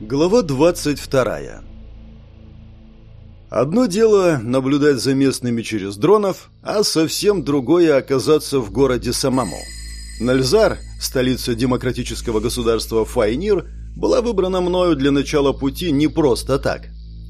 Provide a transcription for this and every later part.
Глава 22. Одно дело наблюдать за местными через дронов, а совсем другое оказаться в городе самому. Нальзар, столица демократического государства Файнир, была выбрана мною для начала пути не просто так.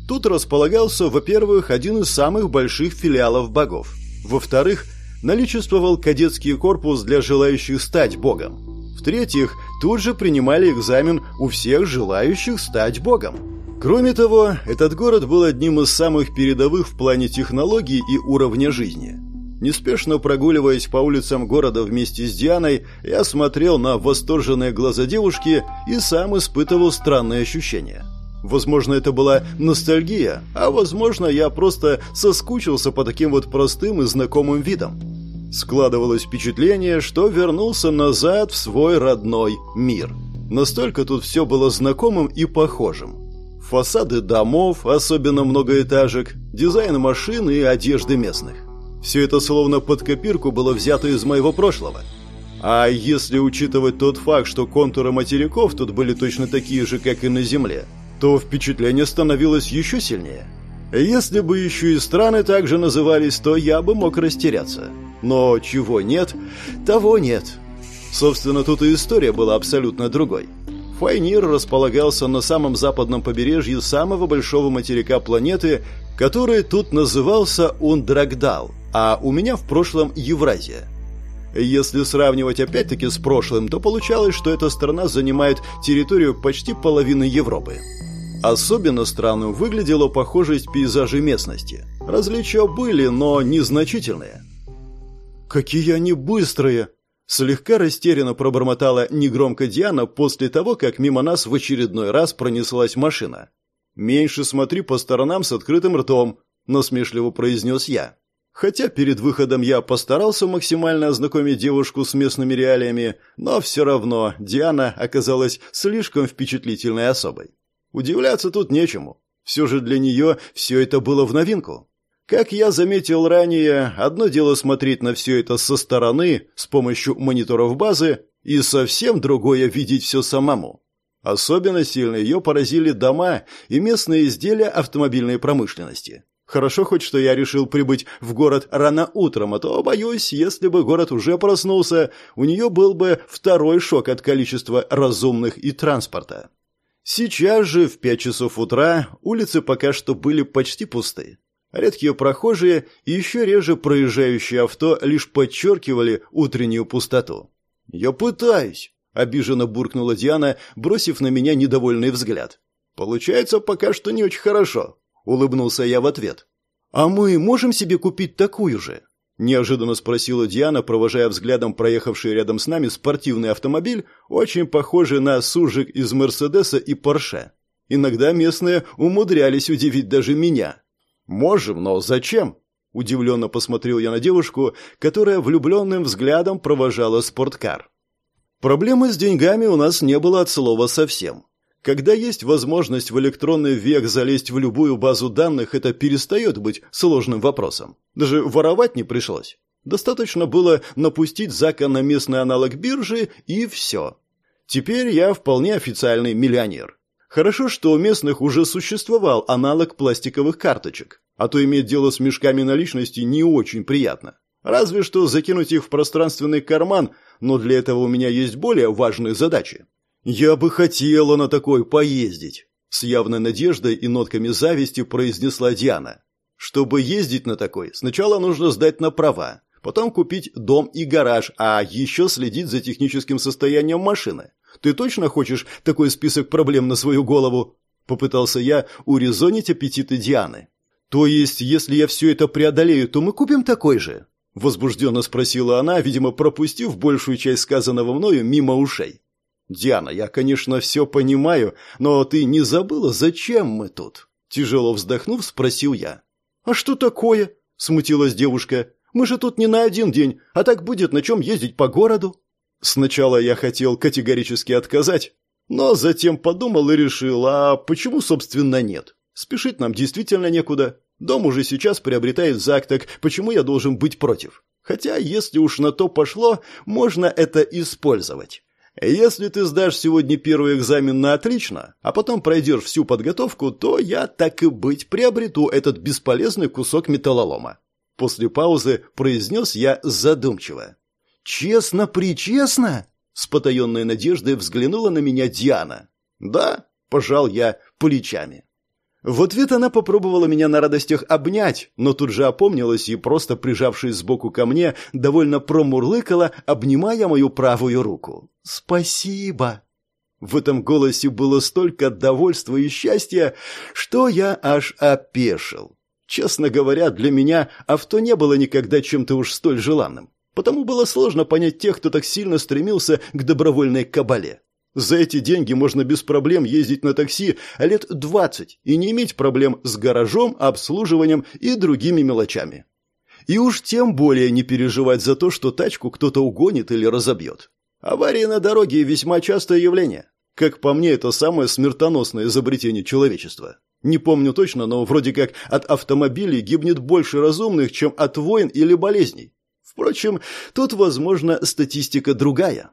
Тут располагался, во-первых, один из самых больших филиалов богов. Во-вторых, наличествовал кадетский корпус для желающих стать богом. В-третьих, тут же принимали экзамен у всех желающих стать богом. Кроме того, этот город был одним из самых передовых в плане технологий и уровня жизни. Неспешно прогуливаясь по улицам города вместе с Дианой, я смотрел на восторженные глаза девушки и сам испытывал странные ощущения. Возможно, это была ностальгия, а возможно, я просто соскучился по таким вот простым и знакомым видам. Складывалось впечатление, что вернулся назад в свой родной мир. Настолько тут все было знакомым и похожим. Фасады домов, особенно многоэтажек, дизайн машин и одежды местных. Все это словно под копирку было взято из моего прошлого. А если учитывать тот факт, что контуры материков тут были точно такие же, как и на Земле, то впечатление становилось еще сильнее. Если бы еще и страны также назывались, то я бы мог растеряться. Но чего нет, того нет. Собственно, тут и история была абсолютно другой. Файнир располагался на самом западном побережье самого большого материка планеты, который тут назывался Ундрагдал, а у меня в прошлом Евразия. Если сравнивать опять-таки с прошлым, то получалось, что эта страна занимает территорию почти половины Европы. Особенно странным выглядела похожесть пейзажей местности. Различия были, но незначительные. «Какие они быстрые!» Слегка растерянно пробормотала негромко Диана после того, как мимо нас в очередной раз пронеслась машина. «Меньше смотри по сторонам с открытым ртом», – насмешливо произнес я. Хотя перед выходом я постарался максимально ознакомить девушку с местными реалиями, но все равно Диана оказалась слишком впечатлительной особой. Удивляться тут нечему. Все же для нее все это было в новинку. Как я заметил ранее, одно дело смотреть на все это со стороны, с помощью мониторов базы, и совсем другое видеть все самому. Особенно сильно ее поразили дома и местные изделия автомобильной промышленности. Хорошо хоть, что я решил прибыть в город рано утром, а то, боюсь, если бы город уже проснулся, у нее был бы второй шок от количества разумных и транспорта. Сейчас же, в пять часов утра, улицы пока что были почти пусты. Редкие прохожие и еще реже проезжающие авто лишь подчеркивали утреннюю пустоту. «Я пытаюсь», — обиженно буркнула Диана, бросив на меня недовольный взгляд. «Получается пока что не очень хорошо», — улыбнулся я в ответ. «А мы можем себе купить такую же?» — неожиданно спросила Диана, провожая взглядом проехавший рядом с нами спортивный автомобиль, очень похожий на сужик из Мерседеса и Порше. Иногда местные умудрялись удивить даже меня. «Можем, но зачем?» Удивленно посмотрел я на девушку, которая влюбленным взглядом провожала спорткар. Проблемы с деньгами у нас не было от слова совсем. Когда есть возможность в электронный век залезть в любую базу данных, это перестает быть сложным вопросом. Даже воровать не пришлось. Достаточно было напустить Зака на местный аналог биржи, и все. Теперь я вполне официальный миллионер. Хорошо, что у местных уже существовал аналог пластиковых карточек, а то иметь дело с мешками наличности не очень приятно. Разве что закинуть их в пространственный карман, но для этого у меня есть более важные задачи. Я бы хотела на такой поездить, с явной надеждой и нотками зависти произнесла Диана. Чтобы ездить на такой, сначала нужно сдать на права, потом купить дом и гараж, а еще следить за техническим состоянием машины. Ты точно хочешь такой список проблем на свою голову?» Попытался я урезонить аппетиты Дианы. «То есть, если я все это преодолею, то мы купим такой же?» Возбужденно спросила она, видимо, пропустив большую часть сказанного мною мимо ушей. «Диана, я, конечно, все понимаю, но ты не забыла, зачем мы тут?» Тяжело вздохнув, спросил я. «А что такое?» – смутилась девушка. «Мы же тут не на один день, а так будет на чем ездить по городу». Сначала я хотел категорически отказать, но затем подумал и решил, а почему, собственно, нет? Спешить нам действительно некуда. Дом уже сейчас приобретает Зак, так почему я должен быть против? Хотя, если уж на то пошло, можно это использовать. Если ты сдашь сегодня первый экзамен на отлично, а потом пройдешь всю подготовку, то я, так и быть, приобрету этот бесполезный кусок металлолома. После паузы произнес я задумчиво. «Честно-причестно?» С потаенной надеждой взглянула на меня Диана. «Да», — пожал я плечами. В ответ она попробовала меня на радостях обнять, но тут же опомнилась и, просто прижавшись сбоку ко мне, довольно промурлыкала, обнимая мою правую руку. «Спасибо!» В этом голосе было столько довольства и счастья, что я аж опешил. Честно говоря, для меня авто не было никогда чем-то уж столь желанным. Потому было сложно понять тех, кто так сильно стремился к добровольной кабале. За эти деньги можно без проблем ездить на такси лет 20 и не иметь проблем с гаражом, обслуживанием и другими мелочами. И уж тем более не переживать за то, что тачку кто-то угонит или разобьет. Аварии на дороге весьма частое явление. Как по мне, это самое смертоносное изобретение человечества. Не помню точно, но вроде как от автомобилей гибнет больше разумных, чем от войн или болезней. Впрочем, тут, возможно, статистика другая.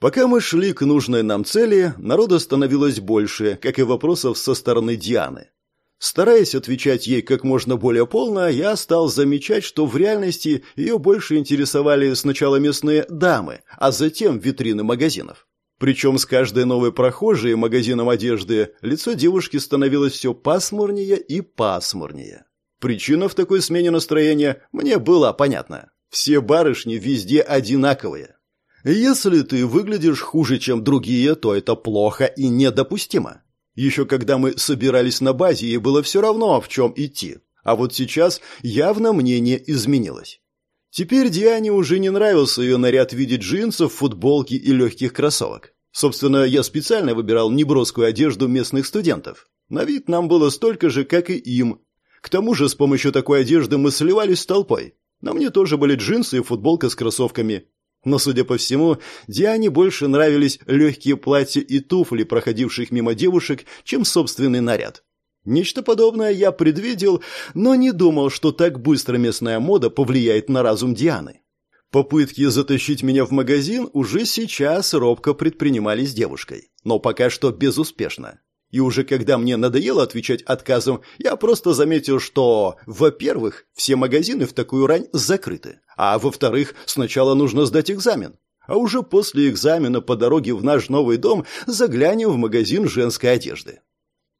Пока мы шли к нужной нам цели, народа становилось больше, как и вопросов со стороны Дианы. Стараясь отвечать ей как можно более полно, я стал замечать, что в реальности ее больше интересовали сначала местные дамы, а затем витрины магазинов. Причем с каждой новой прохожей магазином одежды лицо девушки становилось все пасмурнее и пасмурнее. Причина в такой смене настроения мне была понятна. Все барышни везде одинаковые. Если ты выглядишь хуже, чем другие, то это плохо и недопустимо. Еще когда мы собирались на базе, ей было все равно, в чем идти. А вот сейчас явно мнение изменилось. Теперь Диане уже не нравился ее наряд в виде джинсов, футболки и легких кроссовок. Собственно, я специально выбирал неброскую одежду местных студентов. На вид нам было столько же, как и им. К тому же с помощью такой одежды мы сливались с толпой. На мне тоже были джинсы и футболка с кроссовками. Но, судя по всему, Диане больше нравились легкие платья и туфли, проходивших мимо девушек, чем собственный наряд. Нечто подобное я предвидел, но не думал, что так быстро местная мода повлияет на разум Дианы. Попытки затащить меня в магазин уже сейчас робко предпринимались девушкой, но пока что безуспешно. И уже когда мне надоело отвечать отказом, я просто заметил, что, во-первых, все магазины в такую рань закрыты, а во-вторых, сначала нужно сдать экзамен. А уже после экзамена по дороге в наш новый дом заглянем в магазин женской одежды.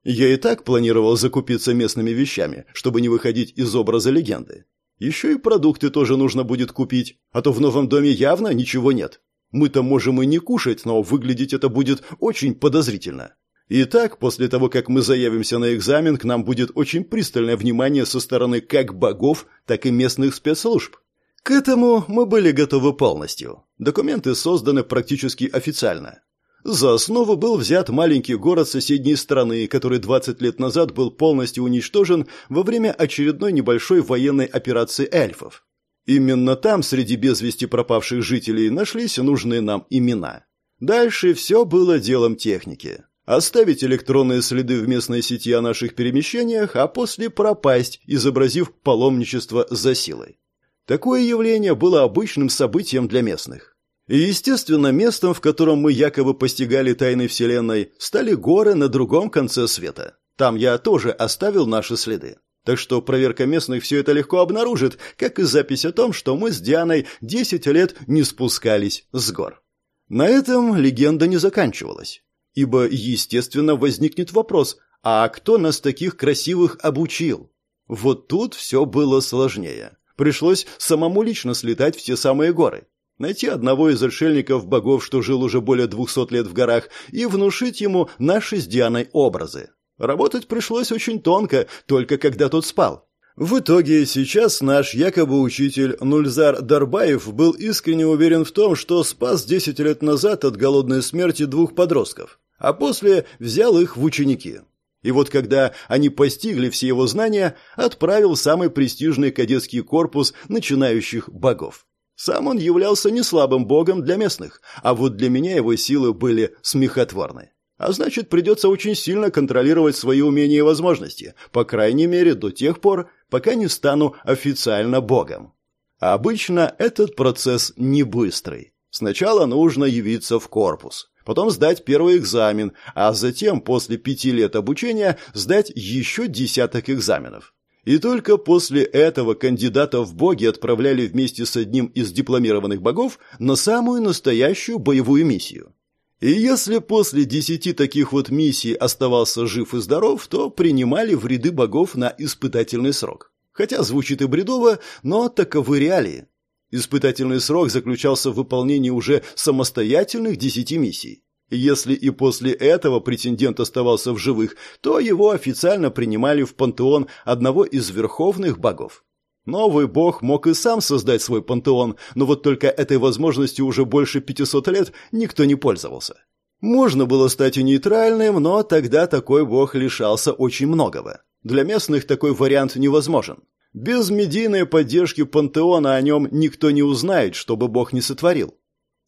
Я и так планировал закупиться местными вещами, чтобы не выходить из образа легенды. Еще и продукты тоже нужно будет купить, а то в новом доме явно ничего нет. Мы-то можем и не кушать, но выглядеть это будет очень подозрительно. Итак, после того, как мы заявимся на экзамен, к нам будет очень пристальное внимание со стороны как богов, так и местных спецслужб. К этому мы были готовы полностью. Документы созданы практически официально. За основу был взят маленький город соседней страны, который 20 лет назад был полностью уничтожен во время очередной небольшой военной операции эльфов. Именно там, среди без вести пропавших жителей, нашлись нужные нам имена. Дальше все было делом техники оставить электронные следы в местной сети о наших перемещениях, а после пропасть, изобразив паломничество за силой. Такое явление было обычным событием для местных. И, естественно, местом, в котором мы якобы постигали тайны Вселенной, стали горы на другом конце света. Там я тоже оставил наши следы. Так что проверка местных все это легко обнаружит, как и запись о том, что мы с Дианой 10 лет не спускались с гор. На этом легенда не заканчивалась. Ибо, естественно, возникнет вопрос, а кто нас таких красивых обучил? Вот тут все было сложнее. Пришлось самому лично слетать в те самые горы. Найти одного из отшельников богов, что жил уже более двухсот лет в горах, и внушить ему наши с Дианой образы. Работать пришлось очень тонко, только когда тот спал. В итоге сейчас наш якобы учитель Нульзар Дарбаев был искренне уверен в том, что спас 10 лет назад от голодной смерти двух подростков, а после взял их в ученики. И вот когда они постигли все его знания, отправил в самый престижный кадетский корпус начинающих богов. Сам он являлся не слабым богом для местных, а вот для меня его силы были смехотворны. А значит, придется очень сильно контролировать свои умения и возможности, по крайней мере, до тех пор, пока не стану официально богом. А обычно этот процесс не быстрый. Сначала нужно явиться в корпус, потом сдать первый экзамен, а затем, после пяти лет обучения, сдать еще десяток экзаменов. И только после этого кандидата в боги отправляли вместе с одним из дипломированных богов на самую настоящую боевую миссию. И если после десяти таких вот миссий оставался жив и здоров, то принимали в ряды богов на испытательный срок. Хотя звучит и бредово, но таковы реалии. Испытательный срок заключался в выполнении уже самостоятельных десяти миссий. Если и после этого претендент оставался в живых, то его официально принимали в пантеон одного из верховных богов. Новый бог мог и сам создать свой пантеон, но вот только этой возможностью уже больше 500 лет никто не пользовался. Можно было стать нейтральным, но тогда такой бог лишался очень многого. Для местных такой вариант невозможен. Без медийной поддержки пантеона о нем никто не узнает, что бы бог не сотворил.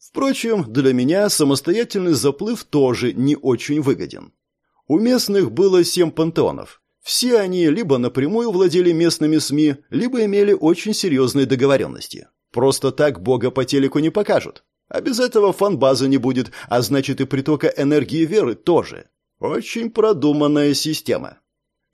Впрочем, для меня самостоятельный заплыв тоже не очень выгоден. У местных было семь пантеонов. Все они либо напрямую владели местными СМИ, либо имели очень серьезные договоренности. Просто так бога по телеку не покажут. А без этого фанбазы не будет, а значит и притока энергии веры тоже. Очень продуманная система.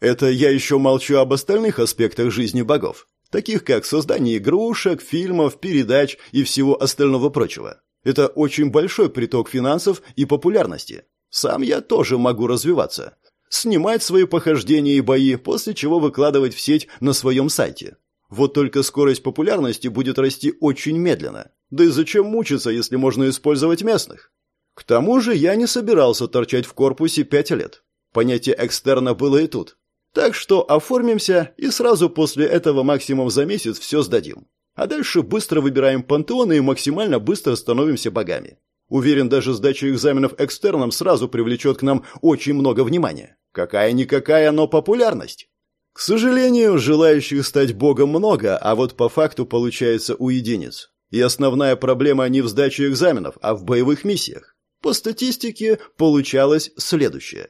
Это я еще молчу об остальных аспектах жизни богов, таких как создание игрушек, фильмов, передач и всего остального прочего. Это очень большой приток финансов и популярности. Сам я тоже могу развиваться. Снимать свои похождения и бои, после чего выкладывать в сеть на своем сайте. Вот только скорость популярности будет расти очень медленно. Да и зачем мучиться, если можно использовать местных? К тому же я не собирался торчать в корпусе пять лет. Понятие экстерна было и тут. Так что оформимся и сразу после этого максимум за месяц все сдадим. А дальше быстро выбираем пантеоны и максимально быстро становимся богами. Уверен, даже сдача экзаменов экстерном сразу привлечет к нам очень много внимания. Какая-никакая, но популярность. К сожалению, желающих стать богом много, а вот по факту получается у единиц. И основная проблема не в сдаче экзаменов, а в боевых миссиях. По статистике получалось следующее.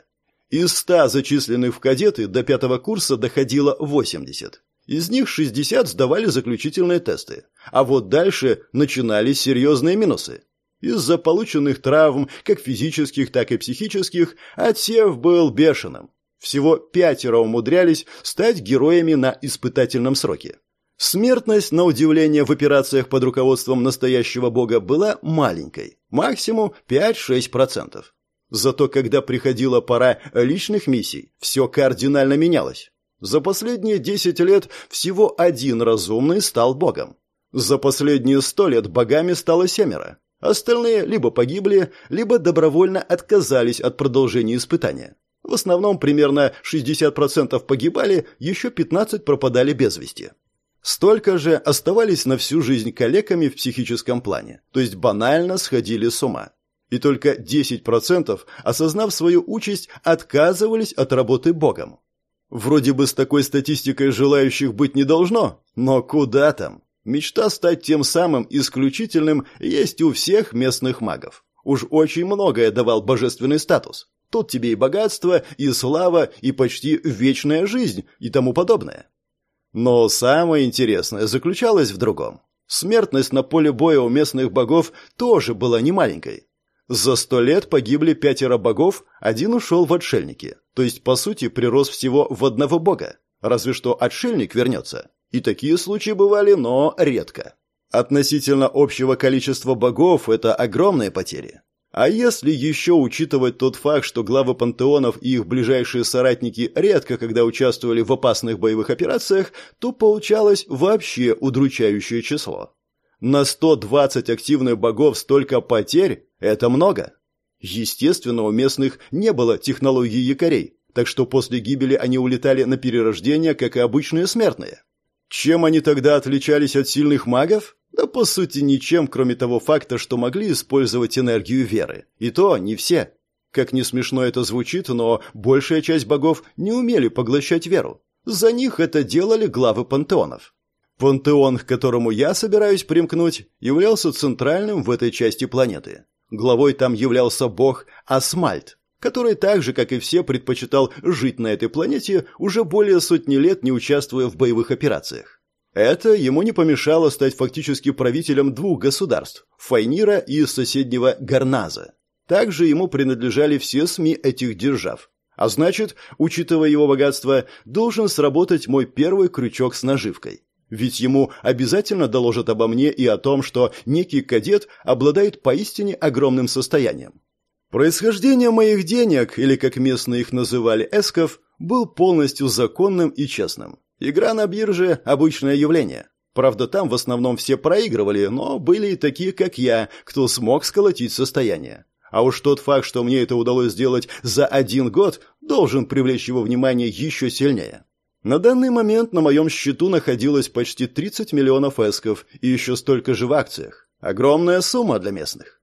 Из 100 зачисленных в кадеты до пятого курса доходило 80. Из них 60 сдавали заключительные тесты. А вот дальше начинались серьезные минусы. Из-за полученных травм, как физических, так и психических, отсев был бешеным. Всего пятеро умудрялись стать героями на испытательном сроке. Смертность, на удивление, в операциях под руководством настоящего бога была маленькой, максимум 5-6%. Зато когда приходила пора личных миссий, все кардинально менялось. За последние 10 лет всего один разумный стал богом. За последние сто лет богами стало семеро. Остальные либо погибли, либо добровольно отказались от продолжения испытания. В основном примерно 60% погибали, еще 15 пропадали без вести. Столько же оставались на всю жизнь калеками в психическом плане, то есть банально сходили с ума. И только 10%, осознав свою участь, отказывались от работы богом. Вроде бы с такой статистикой желающих быть не должно, но куда там? Мечта стать тем самым исключительным есть у всех местных магов. Уж очень многое давал божественный статус. Тут тебе и богатство, и слава, и почти вечная жизнь, и тому подобное. Но самое интересное заключалось в другом. Смертность на поле боя у местных богов тоже была немаленькой. За сто лет погибли пятеро богов, один ушел в отшельники. То есть, по сути, прирос всего в одного бога. Разве что отшельник вернется. И такие случаи бывали, но редко. Относительно общего количества богов это огромные потери. А если еще учитывать тот факт, что главы пантеонов и их ближайшие соратники редко когда участвовали в опасных боевых операциях, то получалось вообще удручающее число. На 120 активных богов столько потерь – это много. Естественно, у местных не было технологии якорей, так что после гибели они улетали на перерождение, как и обычные смертные. Чем они тогда отличались от сильных магов? Да по сути ничем, кроме того факта, что могли использовать энергию веры. И то не все. Как не смешно это звучит, но большая часть богов не умели поглощать веру. За них это делали главы пантеонов. Пантеон, к которому я собираюсь примкнуть, являлся центральным в этой части планеты. Главой там являлся бог Асмальт, который так же, как и все, предпочитал жить на этой планете, уже более сотни лет не участвуя в боевых операциях. Это ему не помешало стать фактически правителем двух государств – Файнира и соседнего Гарназа. Также ему принадлежали все СМИ этих держав. А значит, учитывая его богатство, должен сработать мой первый крючок с наживкой. Ведь ему обязательно доложат обо мне и о том, что некий кадет обладает поистине огромным состоянием. Происхождение моих денег, или как местные их называли эсков, был полностью законным и честным. Игра на бирже – обычное явление. Правда, там в основном все проигрывали, но были и такие, как я, кто смог сколотить состояние. А уж тот факт, что мне это удалось сделать за один год, должен привлечь его внимание еще сильнее. На данный момент на моем счету находилось почти 30 миллионов эсков и еще столько же в акциях. Огромная сумма для местных.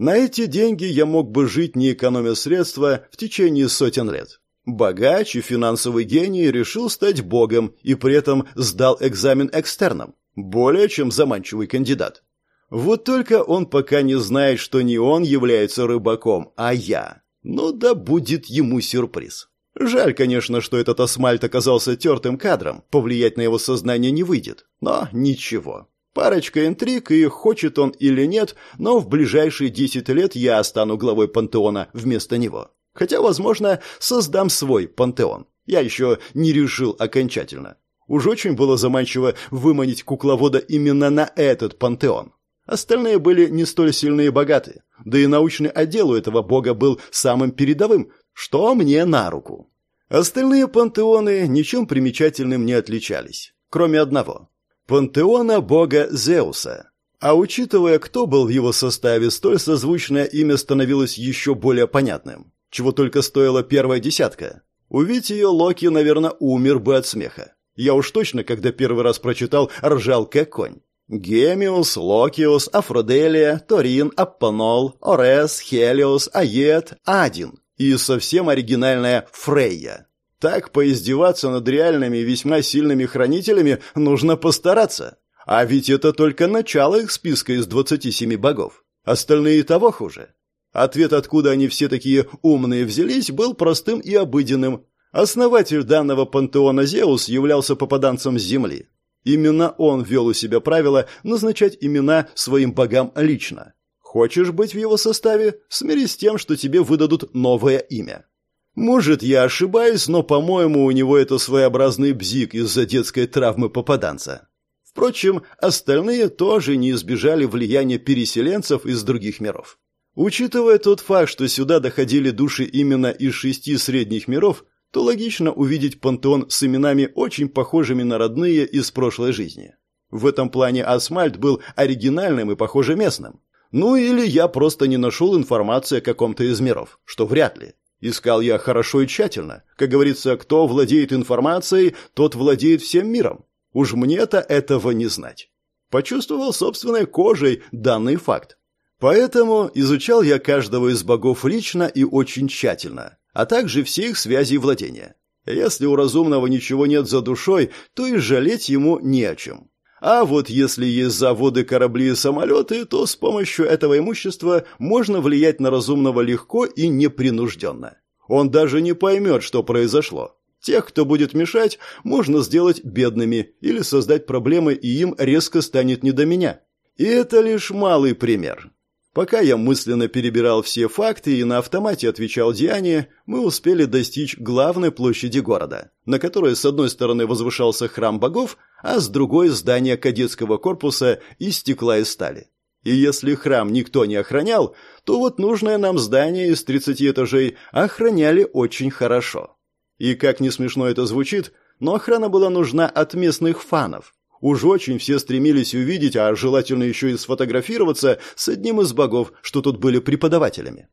На эти деньги я мог бы жить, не экономя средства, в течение сотен лет. Богач и финансовый гений решил стать богом и при этом сдал экзамен экстерном. Более чем заманчивый кандидат. Вот только он пока не знает, что не он является рыбаком, а я. Ну да будет ему сюрприз. Жаль, конечно, что этот асмальт оказался тертым кадром, повлиять на его сознание не выйдет. Но ничего. Парочка интриг, и хочет он или нет, но в ближайшие десять лет я стану главой пантеона вместо него. Хотя, возможно, создам свой пантеон. Я еще не решил окончательно. Уж очень было заманчиво выманить кукловода именно на этот пантеон. Остальные были не столь сильные и богаты, да и научный отдел у этого бога был самым передовым, что мне на руку. Остальные пантеоны ничем примечательным не отличались, кроме одного – пантеона бога Зеуса. А учитывая, кто был в его составе, столь созвучное имя становилось еще более понятным. Чего только стоила первая десятка. Увидеть ее Локи, наверное, умер бы от смеха. Я уж точно, когда первый раз прочитал, ржал как конь. Гемиус, Локиус, Афроделия, Торин, Аппанол, Орес, Хелиос, Аед, Адин и совсем оригинальная Фрейя. Так поиздеваться над реальными весьма сильными хранителями нужно постараться. А ведь это только начало их списка из 27 богов. Остальные того хуже. Ответ, откуда они все такие умные взялись, был простым и обыденным. Основатель данного пантеона Зеус являлся попаданцем Земли. Именно он ввел у себя правило назначать имена своим богам лично. Хочешь быть в его составе? Смирись с тем, что тебе выдадут новое имя. Может, я ошибаюсь, но, по-моему, у него это своеобразный бзик из-за детской травмы попаданца. Впрочем, остальные тоже не избежали влияния переселенцев из других миров. Учитывая тот факт, что сюда доходили души именно из шести средних миров, то логично увидеть пантеон с именами, очень похожими на родные из прошлой жизни. В этом плане Асмальт был оригинальным и, похоже, местным. Ну или я просто не нашел информации о каком-то из миров, что вряд ли. Искал я хорошо и тщательно. Как говорится, кто владеет информацией, тот владеет всем миром. Уж мне-то этого не знать. Почувствовал собственной кожей данный факт. Поэтому изучал я каждого из богов лично и очень тщательно, а также все их связи и владения. Если у разумного ничего нет за душой, то и жалеть ему не о чем. А вот если есть заводы, корабли и самолеты, то с помощью этого имущества можно влиять на разумного легко и непринужденно. Он даже не поймет, что произошло. Тех, кто будет мешать, можно сделать бедными или создать проблемы, и им резко станет не до меня. И это лишь малый пример. Пока я мысленно перебирал все факты и на автомате отвечал Диане, мы успели достичь главной площади города, на которой с одной стороны возвышался храм богов, а с другой – здание кадетского корпуса из стекла и стали. И если храм никто не охранял, то вот нужное нам здание из 30 этажей охраняли очень хорошо. И как не смешно это звучит, но охрана была нужна от местных фанов – Уж очень все стремились увидеть, а желательно еще и сфотографироваться с одним из богов, что тут были преподавателями.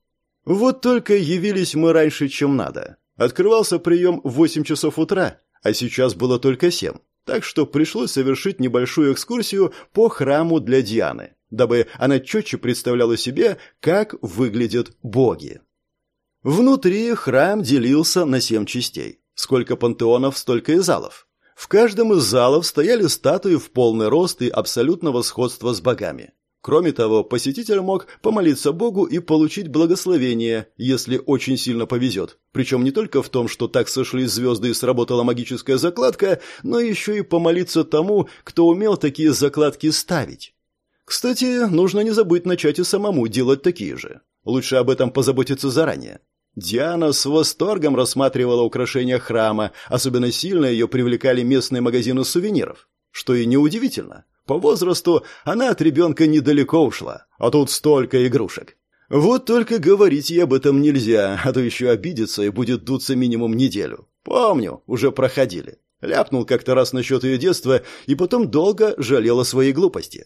Вот только явились мы раньше, чем надо. Открывался прием в 8 часов утра, а сейчас было только 7. Так что пришлось совершить небольшую экскурсию по храму для Дианы, дабы она четче представляла себе, как выглядят боги. Внутри храм делился на семь частей. Сколько пантеонов, столько и залов. В каждом из залов стояли статуи в полный рост и абсолютного сходства с богами. Кроме того, посетитель мог помолиться Богу и получить благословение, если очень сильно повезет. Причем не только в том, что так сошлись звезды и сработала магическая закладка, но еще и помолиться тому, кто умел такие закладки ставить. Кстати, нужно не забыть начать и самому делать такие же. Лучше об этом позаботиться заранее. Диана с восторгом рассматривала украшения храма, особенно сильно ее привлекали местные магазины сувениров. Что и неудивительно. По возрасту она от ребенка недалеко ушла, а тут столько игрушек. Вот только говорить ей об этом нельзя, а то еще обидится и будет дуться минимум неделю. Помню, уже проходили. Ляпнул как-то раз насчет ее детства и потом долго жалел о своей глупости.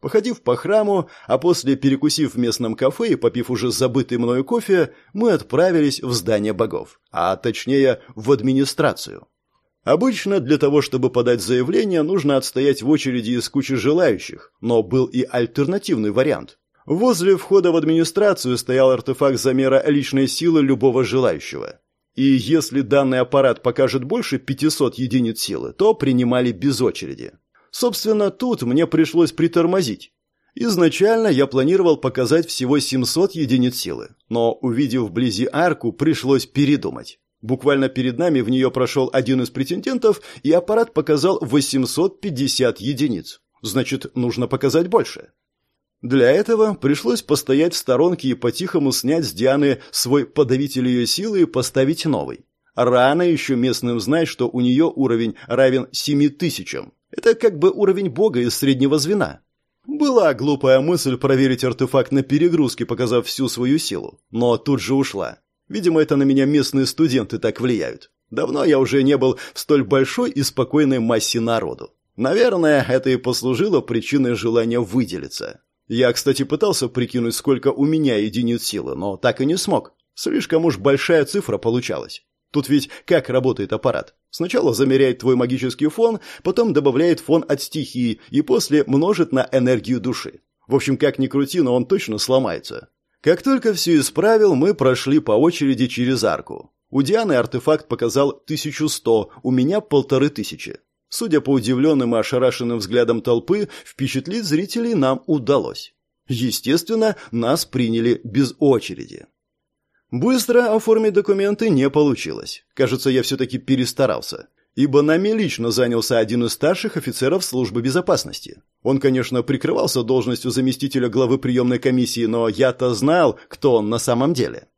Походив по храму, а после перекусив в местном кафе и попив уже забытый мною кофе, мы отправились в здание богов, а точнее в администрацию. Обычно для того, чтобы подать заявление, нужно отстоять в очереди из кучи желающих, но был и альтернативный вариант. Возле входа в администрацию стоял артефакт замера личной силы любого желающего. И если данный аппарат покажет больше 500 единиц силы, то принимали без очереди. Собственно, тут мне пришлось притормозить. Изначально я планировал показать всего 700 единиц силы, но, увидев вблизи арку, пришлось передумать. Буквально перед нами в нее прошел один из претендентов, и аппарат показал 850 единиц. Значит, нужно показать больше. Для этого пришлось постоять в сторонке и по-тихому снять с Дианы свой подавитель ее силы и поставить новый. Рано еще местным знать, что у нее уровень равен 7 тысячам. Это как бы уровень бога из среднего звена. Была глупая мысль проверить артефакт на перегрузке, показав всю свою силу, но тут же ушла. Видимо, это на меня местные студенты так влияют. Давно я уже не был в столь большой и спокойной массе народу. Наверное, это и послужило причиной желания выделиться. Я, кстати, пытался прикинуть, сколько у меня единиц силы, но так и не смог. Слишком уж большая цифра получалась. Тут ведь как работает аппарат? Сначала замеряет твой магический фон, потом добавляет фон от стихии и после множит на энергию души. В общем, как ни крути, но он точно сломается. Как только все исправил, мы прошли по очереди через арку. У Дианы артефакт показал 1100, у меня полторы тысячи. Судя по удивленным и ошарашенным взглядам толпы, впечатлить зрителей нам удалось. Естественно, нас приняли без очереди. Быстро оформить документы не получилось. Кажется, я все-таки перестарался ибо нами лично занялся один из старших офицеров службы безопасности. Он, конечно, прикрывался должностью заместителя главы приемной комиссии, но я-то знал, кто он на самом деле.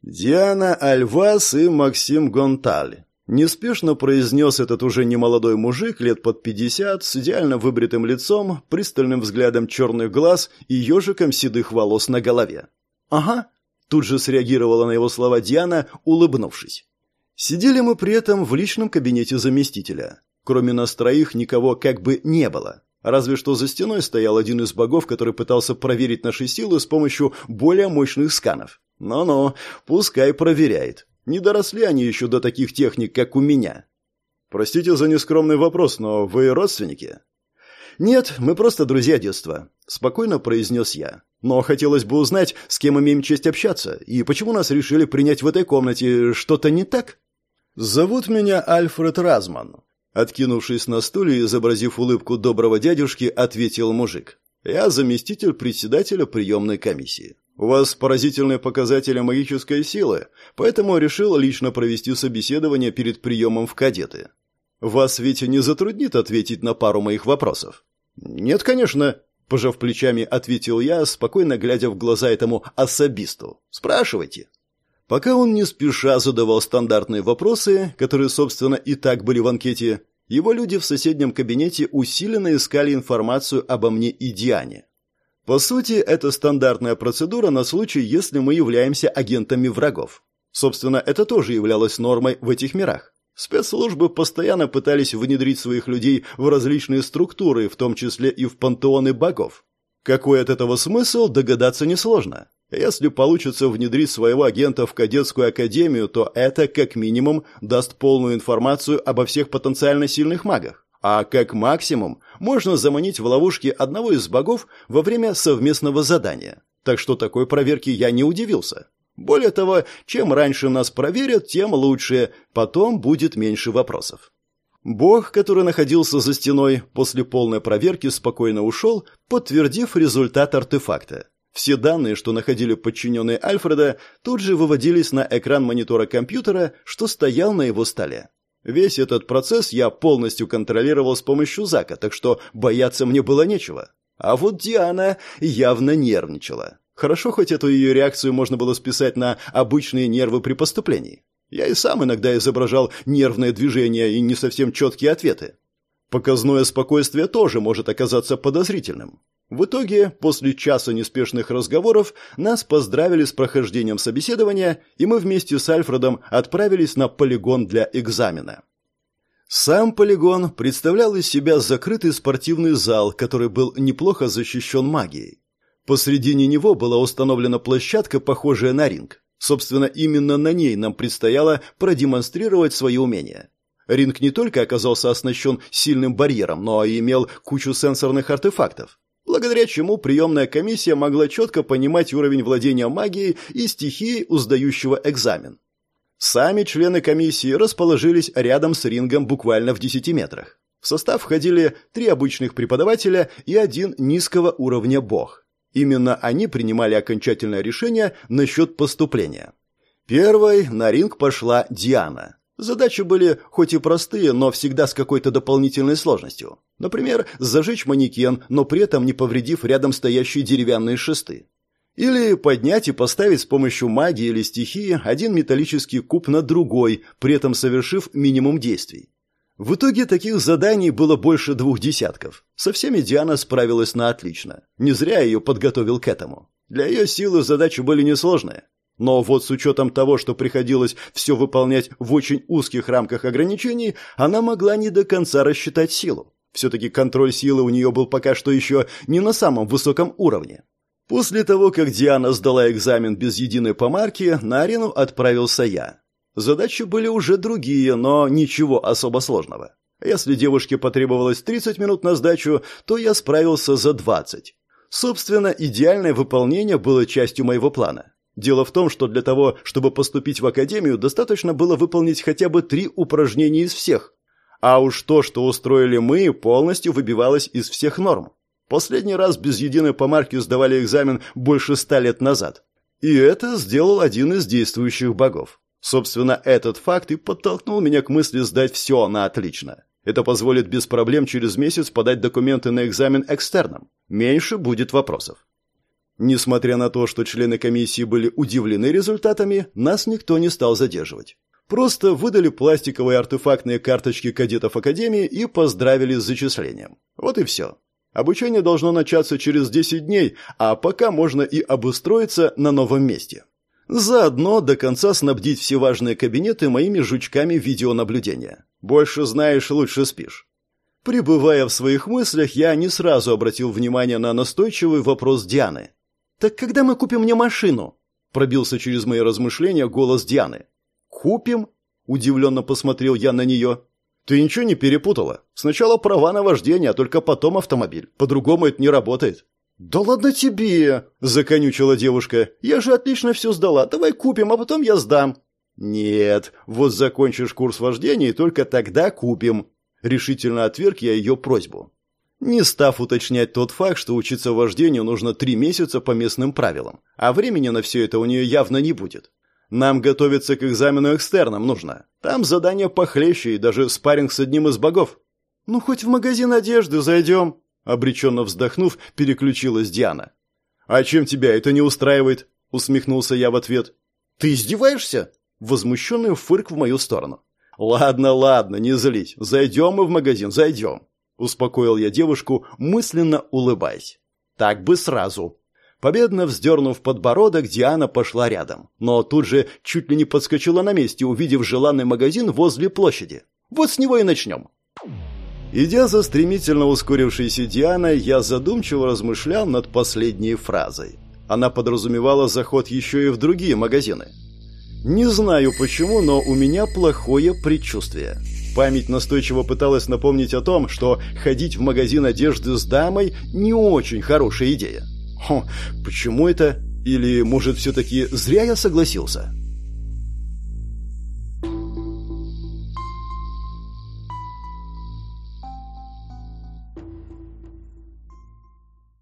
«Диана Альвас и Максим Гонталь», – неспешно произнес этот уже немолодой мужик лет под пятьдесят с идеально выбритым лицом, пристальным взглядом черных глаз и ежиком седых волос на голове. «Ага», – тут же среагировала на его слова Диана, улыбнувшись. Сидели мы при этом в личном кабинете заместителя. Кроме нас троих никого как бы не было. Разве что за стеной стоял один из богов, который пытался проверить наши силы с помощью более мощных сканов. Но-но, пускай проверяет. Не доросли они еще до таких техник, как у меня. Простите за нескромный вопрос, но вы родственники? Нет, мы просто друзья детства, спокойно произнес я. Но хотелось бы узнать, с кем имеем честь общаться, и почему нас решили принять в этой комнате. Что-то не так? «Зовут меня Альфред Разман», — откинувшись на стуле и изобразив улыбку доброго дядюшки, ответил мужик. «Я заместитель председателя приемной комиссии. У вас поразительные показатели магической силы, поэтому решил лично провести собеседование перед приемом в кадеты. Вас ведь не затруднит ответить на пару моих вопросов?» «Нет, конечно», — пожав плечами, ответил я, спокойно глядя в глаза этому особисту. «Спрашивайте». Пока он не спеша задавал стандартные вопросы, которые, собственно, и так были в анкете, его люди в соседнем кабинете усиленно искали информацию обо мне и Диане. По сути, это стандартная процедура на случай, если мы являемся агентами врагов. Собственно, это тоже являлось нормой в этих мирах. Спецслужбы постоянно пытались внедрить своих людей в различные структуры, в том числе и в пантеоны богов. Какой от этого смысл, догадаться несложно. Если получится внедрить своего агента в кадетскую академию, то это, как минимум, даст полную информацию обо всех потенциально сильных магах. А как максимум, можно заманить в ловушки одного из богов во время совместного задания. Так что такой проверки я не удивился. Более того, чем раньше нас проверят, тем лучше, потом будет меньше вопросов. Бог, который находился за стеной, после полной проверки спокойно ушел, подтвердив результат артефакта. Все данные, что находили подчиненные Альфреда, тут же выводились на экран монитора компьютера, что стоял на его столе. Весь этот процесс я полностью контролировал с помощью Зака, так что бояться мне было нечего. А вот Диана явно нервничала. Хорошо, хоть эту ее реакцию можно было списать на обычные нервы при поступлении. Я и сам иногда изображал нервные движения и не совсем четкие ответы. Показное спокойствие тоже может оказаться подозрительным. В итоге, после часа неспешных разговоров, нас поздравили с прохождением собеседования, и мы вместе с Альфредом отправились на полигон для экзамена. Сам полигон представлял из себя закрытый спортивный зал, который был неплохо защищен магией. Посредине него была установлена площадка, похожая на ринг. Собственно, именно на ней нам предстояло продемонстрировать свои умения. Ринг не только оказался оснащен сильным барьером, но и имел кучу сенсорных артефактов благодаря чему приемная комиссия могла четко понимать уровень владения магией и стихией у сдающего экзамен. Сами члены комиссии расположились рядом с рингом буквально в 10 метрах. В состав входили три обычных преподавателя и один низкого уровня бог. Именно они принимали окончательное решение насчет поступления. Первой на ринг пошла Диана. Задачи были хоть и простые, но всегда с какой-то дополнительной сложностью. Например, зажечь манекен, но при этом не повредив рядом стоящие деревянные шесты. Или поднять и поставить с помощью магии или стихии один металлический куб на другой, при этом совершив минимум действий. В итоге таких заданий было больше двух десятков. Со всеми Диана справилась на отлично. Не зря ее подготовил к этому. Для ее силы задачи были несложные. Но вот с учетом того, что приходилось все выполнять в очень узких рамках ограничений, она могла не до конца рассчитать силу. Все-таки контроль силы у нее был пока что еще не на самом высоком уровне. После того, как Диана сдала экзамен без единой помарки, на арену отправился я. Задачи были уже другие, но ничего особо сложного. Если девушке потребовалось 30 минут на сдачу, то я справился за 20. Собственно, идеальное выполнение было частью моего плана. Дело в том, что для того, чтобы поступить в академию, достаточно было выполнить хотя бы три упражнения из всех. А уж то, что устроили мы, полностью выбивалось из всех норм. Последний раз без единой помарки сдавали экзамен больше ста лет назад. И это сделал один из действующих богов. Собственно, этот факт и подтолкнул меня к мысли сдать все на отлично. Это позволит без проблем через месяц подать документы на экзамен экстерном. Меньше будет вопросов. Несмотря на то, что члены комиссии были удивлены результатами, нас никто не стал задерживать. Просто выдали пластиковые артефактные карточки кадетов Академии и поздравили с зачислением. Вот и все. Обучение должно начаться через 10 дней, а пока можно и обустроиться на новом месте. Заодно до конца снабдить все важные кабинеты моими жучками видеонаблюдения. Больше знаешь, лучше спишь. Пребывая в своих мыслях, я не сразу обратил внимание на настойчивый вопрос Дианы. «Так когда мы купим мне машину?» Пробился через мои размышления голос Дианы. «Купим?» – удивленно посмотрел я на нее. «Ты ничего не перепутала? Сначала права на вождение, а только потом автомобиль. По-другому это не работает». «Да ладно тебе!» – законючила девушка. «Я же отлично все сдала. Давай купим, а потом я сдам». «Нет, вот закончишь курс вождения, и только тогда купим», – решительно отверг я ее просьбу не став уточнять тот факт, что учиться вождению нужно три месяца по местным правилам, а времени на все это у нее явно не будет. Нам готовиться к экзамену экстерном нужно. Там задание похлеще и даже спарринг с одним из богов. Ну, хоть в магазин одежды зайдем. Обреченно вздохнув, переключилась Диана. «А чем тебя это не устраивает?» Усмехнулся я в ответ. «Ты издеваешься?» Возмущенный фырк в мою сторону. «Ладно, ладно, не злись. Зайдем мы в магазин, зайдем. Успокоил я девушку, мысленно улыбаясь. Так бы сразу. Победно вздернув подбородок, Диана пошла рядом. Но тут же чуть ли не подскочила на месте, увидев желанный магазин возле площади. Вот с него и начнем. Идя за стремительно ускорившейся Дианой, я задумчиво размышлял над последней фразой. Она подразумевала заход еще и в другие магазины. Не знаю почему, но у меня плохое предчувствие. Память настойчиво пыталась напомнить о том, что ходить в магазин одежды с дамой не очень хорошая идея. Хо, почему это? Или, может, все-таки зря я согласился?»